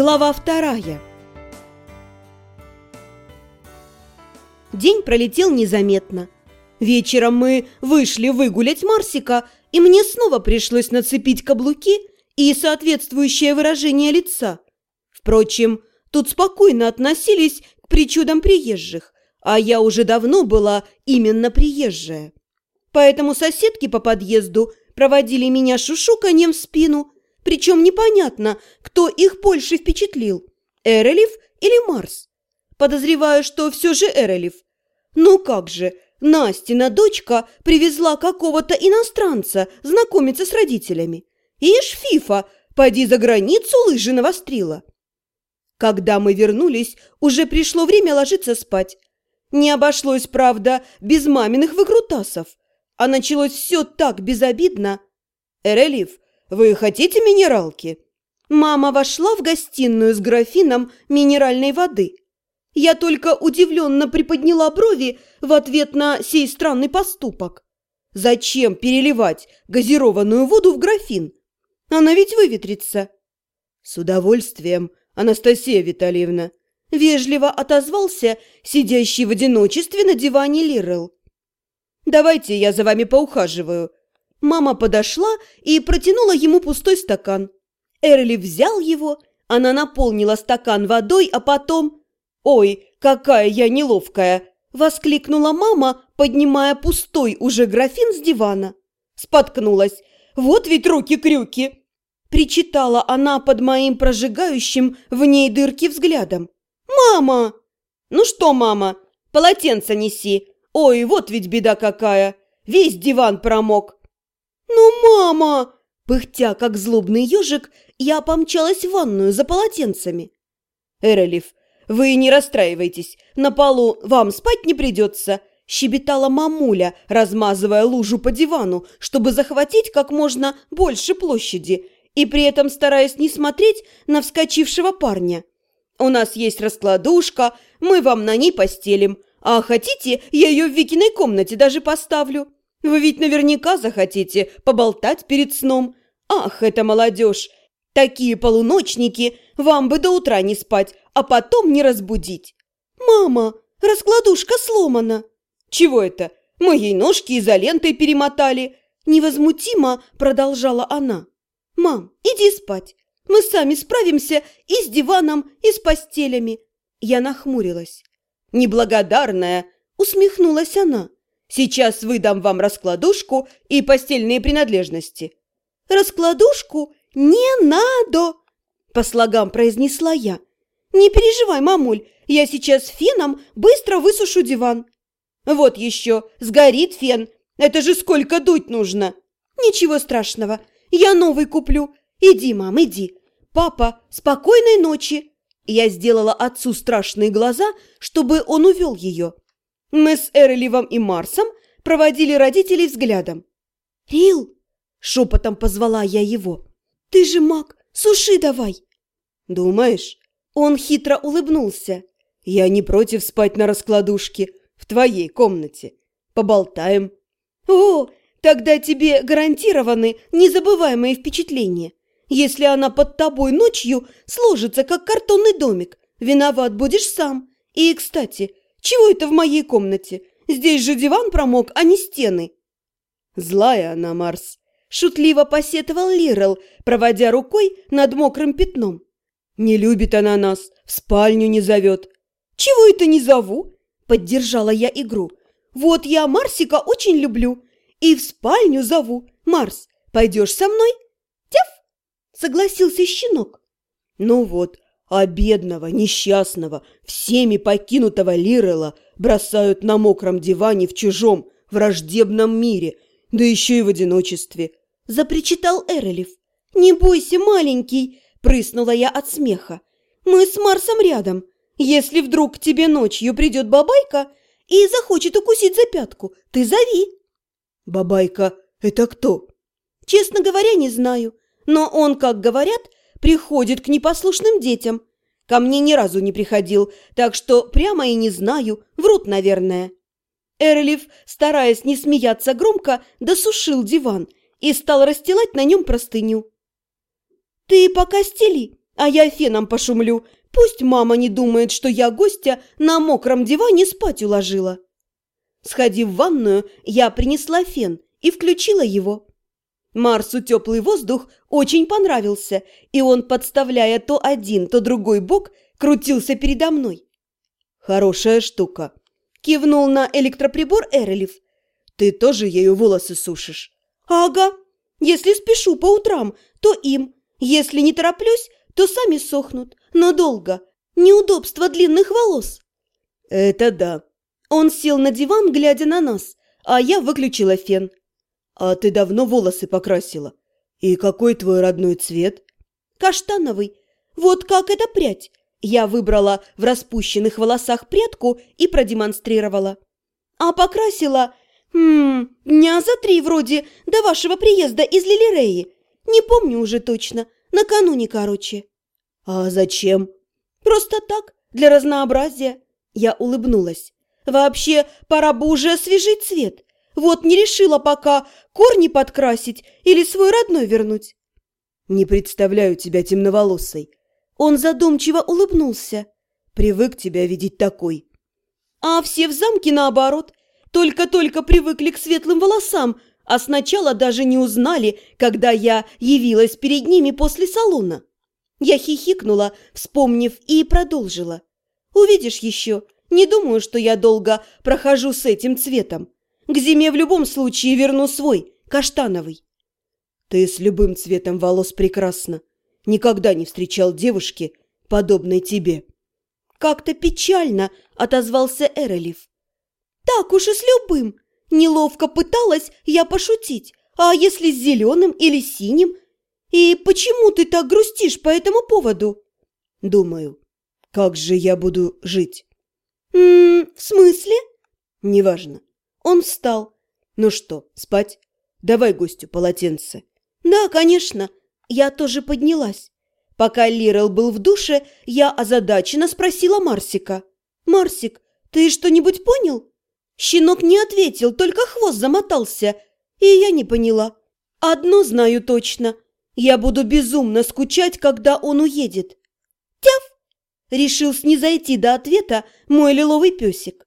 Глава вторая. День пролетел незаметно. Вечером мы вышли выгулять Марсика, и мне снова пришлось нацепить каблуки и соответствующее выражение лица. Впрочем, тут спокойно относились к причудам приезжих, а я уже давно была именно приезжая. Поэтому соседки по подъезду проводили меня шушуканьем в спину – причем непонятно, кто их больше впечатлил – Эрелев или Марс. Подозреваю, что все же Эрелев. Ну как же, Настина дочка привезла какого-то иностранца знакомиться с родителями. Ишь, Фифа, поди за границу лыжи навострила. Когда мы вернулись, уже пришло время ложиться спать. Не обошлось, правда, без маминых выкрутасов. А началось все так безобидно. Эрелев вы хотите минералки?» Мама вошла в гостиную с графином минеральной воды. Я только удивленно приподняла брови в ответ на сей странный поступок. Зачем переливать газированную воду в графин? Она ведь выветрится. С удовольствием, Анастасия Витальевна. Вежливо отозвался сидящий в одиночестве на диване Лирел. «Давайте я за вами поухаживаю. Мама подошла и протянула ему пустой стакан. Эрли взял его, она наполнила стакан водой, а потом... «Ой, какая я неловкая!» – воскликнула мама, поднимая пустой уже графин с дивана. Споткнулась. «Вот ведь руки-крюки!» Причитала она под моим прожигающим в ней дырки взглядом. «Мама!» «Ну что, мама, полотенце неси! Ой, вот ведь беда какая! Весь диван промок!» «Ну, мама!» Пыхтя, как злобный ежик, я помчалась в ванную за полотенцами. «Эрелев, вы не расстраивайтесь, на полу вам спать не придется», щебетала мамуля, размазывая лужу по дивану, чтобы захватить как можно больше площади и при этом стараясь не смотреть на вскочившего парня. «У нас есть раскладушка, мы вам на ней постелим, а хотите, я ее в Викиной комнате даже поставлю». Вы ведь наверняка захотите поболтать перед сном. Ах, это молодежь! Такие полуночники вам бы до утра не спать, а потом не разбудить. Мама, раскладушка сломана. Чего это? Мы ей ножки изолентой перемотали. Невозмутимо продолжала она. Мам, иди спать. Мы сами справимся и с диваном, и с постелями. Я нахмурилась. Неблагодарная, усмехнулась она. Сейчас выдам вам раскладушку и постельные принадлежности». «Раскладушку не надо!» – по слогам произнесла я. «Не переживай, мамуль, я сейчас феном быстро высушу диван». «Вот еще, сгорит фен, это же сколько дуть нужно!» «Ничего страшного, я новый куплю. Иди, мам, иди. Папа, спокойной ночи!» Я сделала отцу страшные глаза, чтобы он увел ее. Мы с Эрливом и Марсом проводили родителей взглядом. «Рил!» – шепотом позвала я его. «Ты же маг, суши давай!» «Думаешь?» Он хитро улыбнулся. «Я не против спать на раскладушке в твоей комнате. Поболтаем». «О, тогда тебе гарантированы незабываемые впечатления. Если она под тобой ночью сложится, как картонный домик, виноват будешь сам. И, кстати, чего это в моей комнате? Здесь же диван промок, а не стены. Злая она, Марс. Шутливо посетовал Лирел, проводя рукой над мокрым пятном. Не любит она нас, в спальню не зовет. Чего это не зову? Поддержала я игру. Вот я Марсика очень люблю. И в спальню зову. Марс, пойдешь со мной? Тяф! Согласился щенок. Ну вот, а бедного, несчастного, всеми покинутого Лирела бросают на мокром диване в чужом, враждебном мире, да еще и в одиночестве. Запричитал Эрелев. «Не бойся, маленький!» – прыснула я от смеха. «Мы с Марсом рядом. Если вдруг к тебе ночью придет бабайка и захочет укусить за пятку, ты зови!» «Бабайка – это кто?» «Честно говоря, не знаю. Но он, как говорят, – приходит к непослушным детям. Ко мне ни разу не приходил, так что прямо и не знаю, врут, наверное. Эрлиф, стараясь не смеяться громко, досушил диван и стал расстилать на нем простыню. «Ты пока стели, А я феном пошумлю. Пусть мама не думает, что я гостя на мокром диване спать уложила. Сходив в ванную, я принесла фен и включила его. Марсу теплый воздух очень понравился, и он, подставляя то один, то другой бок, крутился передо мной. «Хорошая штука», – кивнул на электроприбор Эрелев. «Ты тоже ею волосы сушишь?» «Ага. Если спешу по утрам, то им. Если не тороплюсь, то сами сохнут. Но долго. Неудобство длинных волос». «Это да». Он сел на диван, глядя на нас, а я выключила фен. «А ты давно волосы покрасила? И какой твой родной цвет?» «Каштановый. Вот как эта прядь. Я выбрала в распущенных волосах прядку и продемонстрировала. А покрасила... Хм, дня за три вроде до вашего приезда из Лилиреи. Не помню уже точно. Накануне, короче. А зачем? Просто так, для разнообразия. Я улыбнулась. Вообще, пора бы уже освежить цвет. Вот не решила пока корни подкрасить или свой родной вернуть. Не представляю тебя темноволосой. Он задумчиво улыбнулся. Привык тебя видеть такой. А все в замке наоборот. Только-только привыкли к светлым волосам, а сначала даже не узнали, когда я явилась перед ними после салона. Я хихикнула, вспомнив, и продолжила. Увидишь еще, не думаю, что я долго прохожу с этим цветом. К зиме в любом случае верну свой, каштановый. Ты с любым цветом волос прекрасна. Никогда не встречал девушки, подобной тебе. Как-то печально отозвался Эрелев. Так уж и с любым. Неловко пыталась я пошутить. А если с зеленым или синим? И почему ты так грустишь по этому поводу? Думаю, как же я буду жить? М -м, в смысле? Неважно. Он встал. Ну что, спать? Давай гостю полотенце. Да, конечно. Я тоже поднялась. Пока Лирел был в душе, я озадаченно спросила Марсика. «Марсик, ты что-нибудь понял?» Щенок не ответил, только хвост замотался. И я не поняла. Одно знаю точно. Я буду безумно скучать, когда он уедет. «Тяф!» Решил снизойти до ответа мой лиловый песик.